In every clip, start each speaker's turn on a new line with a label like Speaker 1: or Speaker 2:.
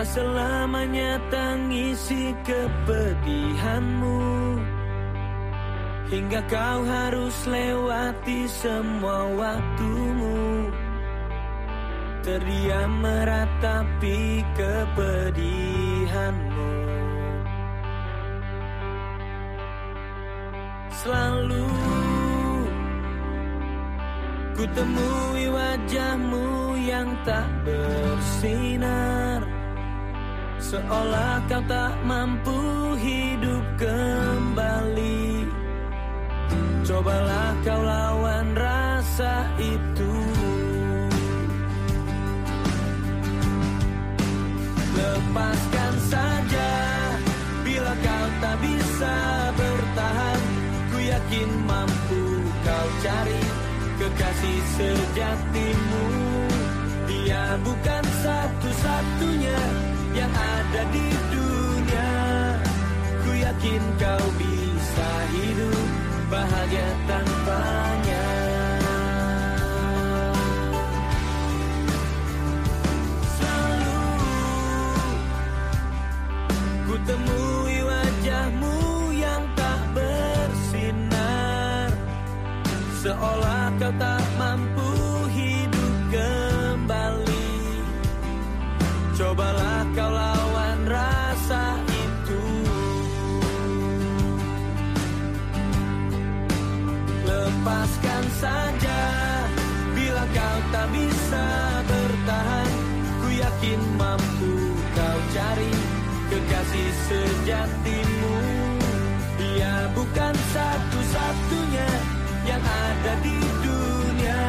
Speaker 1: Tak selamanya tangisi kepedihanmu. Hingga kau harus lewati semua waktumu. Terdiam meratapi kepedihanmu. Selalu Ku temui wajahmu yang tak bersinar Seolah kau tak mampu hidup kembali. Cobalah kau lawan rasa itu. Lepaskan saja Bila kau tak bisa bertahan. Ku yakin mampu kau cari Kekasih sejatimu. Dia bukan satu-satunya Yang ada Bahagia tanpanya. Selalu Ku temui wajahmu yang tak bersinar. Seolah kau tak mampu hidup kembali. Cobalah kau tak bisa bertahan. Ku yakin mampu kau cari Kekasih sejatimu. Dia bukan satu-satunya Yang ada di dunia.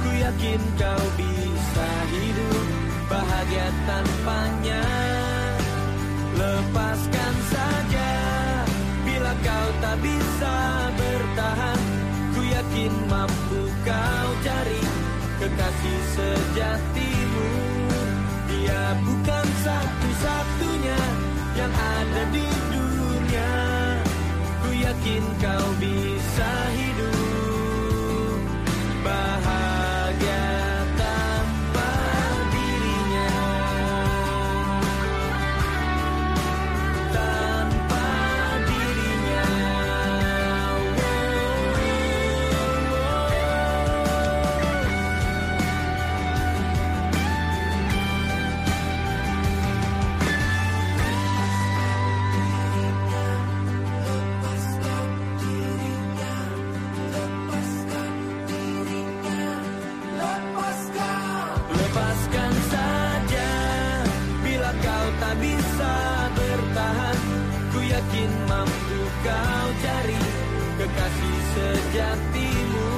Speaker 1: Ku yakin kau bisa hidup Bahagia tanpanya. Lepaskan saja Bila kau tak bisa bertahan. Ku yakin mampu kau Kekasih sejatimu. Dia bukan satu-satunya Yang ada di dunia. Ku yakin kau bisa yakin mampu kau cari kekasih sejatimu.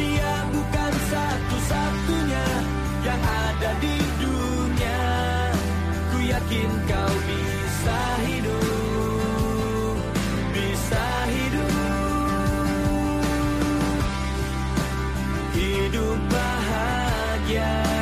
Speaker 1: Dia bukan satu-satunya yang ada di dunia. Ku yakin kau bisa hidup, bisa hidup. Hidup bahagia.